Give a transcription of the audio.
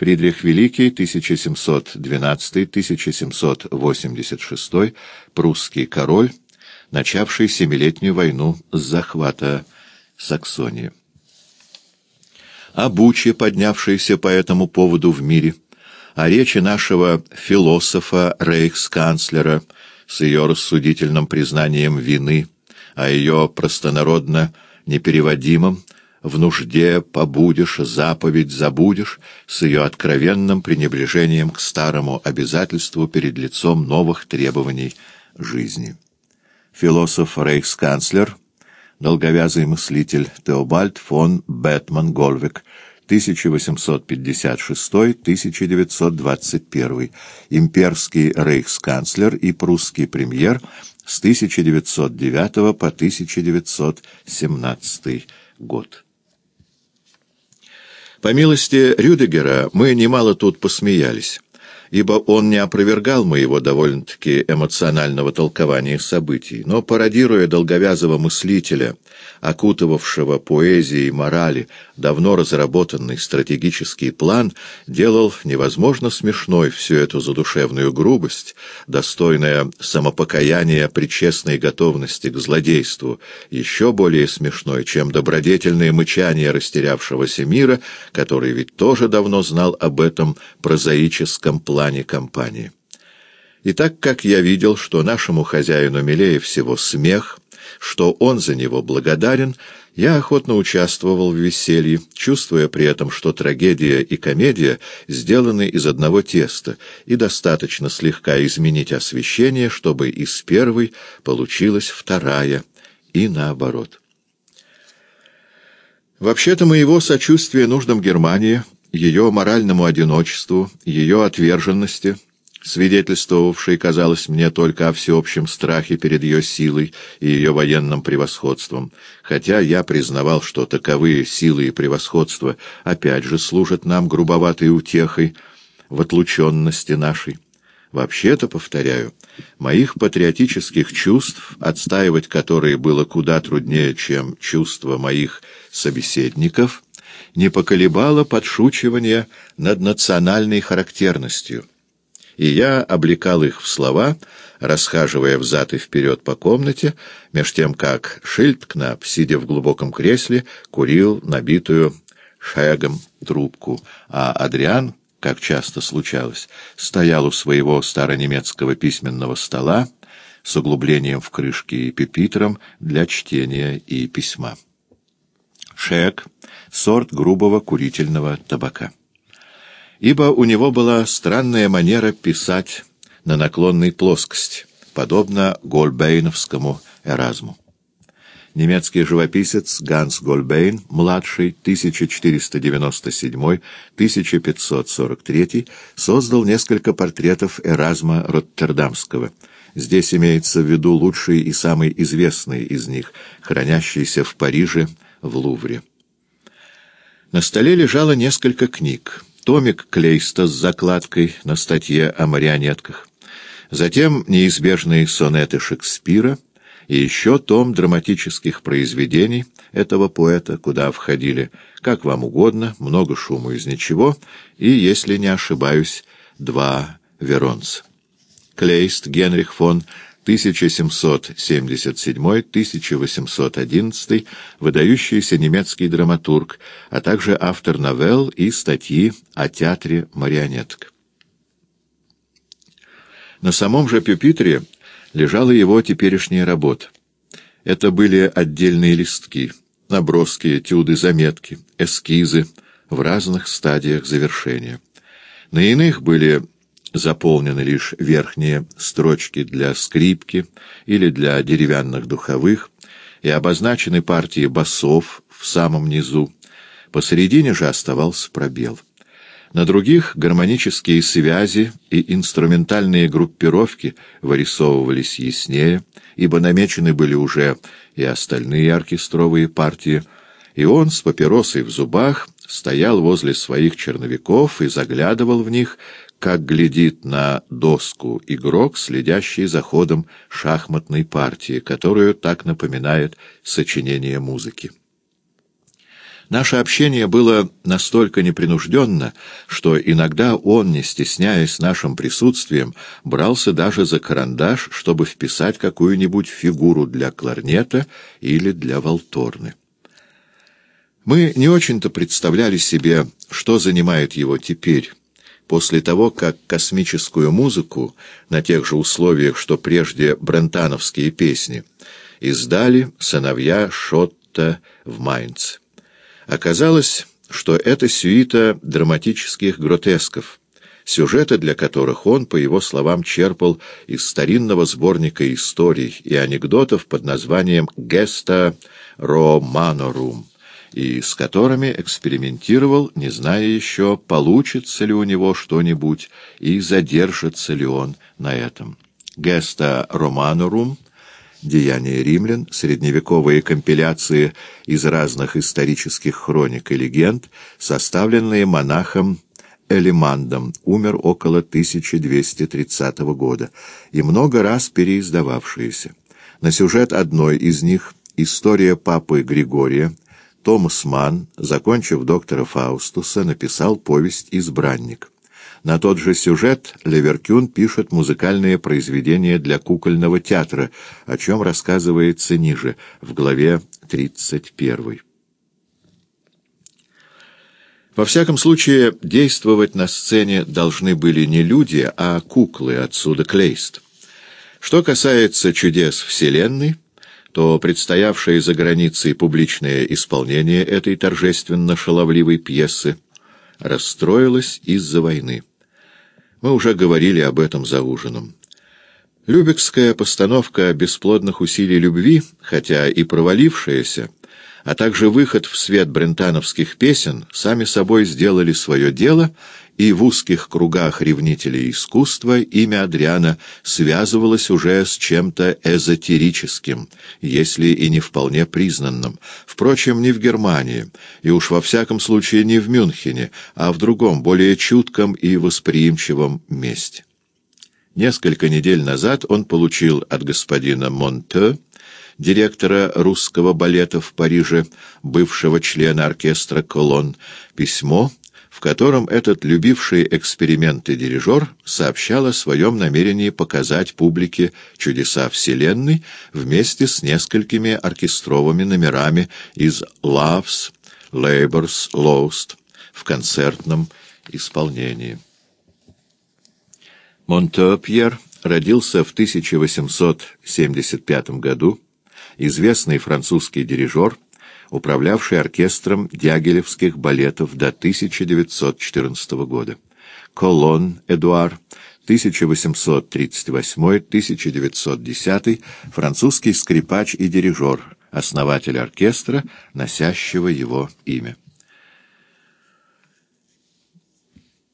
Фридрих Великий, 1712-1786, прусский король, начавший Семилетнюю войну с захвата Саксонии. О буче, поднявшейся по этому поводу в мире, о речи нашего философа, рейхсканцлера, с ее рассудительным признанием вины, о ее простонародно непереводимом «в нужде побудешь, заповедь забудешь» с ее откровенным пренебрежением к старому обязательству перед лицом новых требований жизни. Философ-рейхсканцлер, долговязый мыслитель Теобальд фон Бетман-Гольвек, 1856-1921, имперский рейхсканцлер и прусский премьер с 1909 по 1917 год. По милости Рюдегера мы немало тут посмеялись ибо он не опровергал моего довольно-таки эмоционального толкования событий, но, пародируя долговязого мыслителя, окутывавшего поэзией и морали давно разработанный стратегический план, делал невозможно смешной всю эту задушевную грубость, достойное самопокаяния при честной готовности к злодейству, еще более смешной, чем добродетельное мычание растерявшегося мира, который ведь тоже давно знал об этом прозаическом плане, плане компании. И так как я видел, что нашему хозяину милее всего смех, что он за него благодарен, я охотно участвовал в веселье, чувствуя при этом, что трагедия и комедия сделаны из одного теста, и достаточно слегка изменить освещение, чтобы из первой получилась вторая, и наоборот. Вообще-то моего сочувствия нуждам Германии — ее моральному одиночеству, ее отверженности, свидетельствовавшей, казалось мне, только о всеобщем страхе перед ее силой и ее военным превосходством, хотя я признавал, что таковые силы и превосходства опять же служат нам грубоватой утехой в отлученности нашей. Вообще-то, повторяю, моих патриотических чувств, отстаивать которые было куда труднее, чем чувства моих собеседников — не поколебало подшучивание над национальной характерностью, и я облекал их в слова, расхаживая взад и вперед по комнате, меж тем как Шильдкнап, сидя в глубоком кресле, курил набитую шагом трубку, а Адриан, как часто случалось, стоял у своего старонемецкого письменного стола с углублением в крышке и пепитром для чтения и письма. Шек — сорт грубого курительного табака. Ибо у него была странная манера писать на наклонной плоскости, подобно Гольбейновскому Эразму. Немецкий живописец Ганс Гольбейн, младший, 1497-1543, создал несколько портретов Эразма Роттердамского. Здесь имеется в виду лучший и самый известный из них, хранящийся в Париже в Лувре. На столе лежало несколько книг. Томик Клейста с закладкой на статье о марионетках. Затем неизбежные сонеты Шекспира и еще том драматических произведений этого поэта, куда входили, как вам угодно, много шума из ничего, и, если не ошибаюсь, два веронца. Клейст Генрих фон 1777-1811, выдающийся немецкий драматург, а также автор новелл и статьи о театре марионеток. На самом же пюпитре лежала его теперешняя работа. Это были отдельные листки, наброски, этюды, заметки, эскизы в разных стадиях завершения. На иных были заполнены лишь верхние строчки для скрипки или для деревянных духовых, и обозначены партии басов в самом низу. Посередине же оставался пробел. На других гармонические связи и инструментальные группировки вырисовывались яснее, ибо намечены были уже и остальные оркестровые партии, и он с папиросой в зубах стоял возле своих черновиков и заглядывал в них, как глядит на доску игрок, следящий за ходом шахматной партии, которую так напоминает сочинение музыки. Наше общение было настолько непринужденно, что иногда он, не стесняясь нашим присутствием, брался даже за карандаш, чтобы вписать какую-нибудь фигуру для кларнета или для волторны. Мы не очень-то представляли себе, что занимает его теперь, после того, как космическую музыку на тех же условиях, что прежде брентановские песни, издали сыновья Шотта в Майнце. Оказалось, что это сюита драматических гротесков, сюжеты для которых он, по его словам, черпал из старинного сборника историй и анекдотов под названием «Геста Романорум», и с которыми экспериментировал, не зная еще, получится ли у него что-нибудь и задержится ли он на этом. «Геста Романорум» «Деяния римлян», средневековые компиляции из разных исторических хроник и легенд, составленные монахом Элимандом, умер около 1230 года, и много раз переиздававшиеся. На сюжет одной из них «История папы Григория» Томас Манн, закончив доктора Фаустуса, написал повесть «Избранник». На тот же сюжет Леверкюн пишет музыкальные произведения для кукольного театра, о чем рассказывается ниже, в главе 31. Во всяком случае, действовать на сцене должны были не люди, а куклы, отсюда Клейст. Что касается чудес Вселенной, то предстоявшее за границей публичное исполнение этой торжественно-шаловливой пьесы расстроилось из-за войны. Мы уже говорили об этом за ужином. Любекская постановка бесплодных усилий любви, хотя и провалившаяся, а также выход в свет брентановских песен сами собой сделали свое дело, и в узких кругах ревнителей искусства имя Адриана связывалось уже с чем-то эзотерическим, если и не вполне признанным. Впрочем, не в Германии, и уж во всяком случае не в Мюнхене, а в другом, более чутком и восприимчивом месте. Несколько недель назад он получил от господина Монте директора русского балета в Париже, бывшего члена оркестра «Колон», письмо, в котором этот любивший эксперименты дирижер сообщал о своем намерении показать публике чудеса Вселенной вместе с несколькими оркестровыми номерами из «Loves», «Labors», «Lost» в концертном исполнении. Монтопьер родился в 1875 году известный французский дирижер, управлявший оркестром дягилевских балетов до 1914 года. Колон Эдуар, 1838-1910, французский скрипач и дирижер, основатель оркестра, носящего его имя.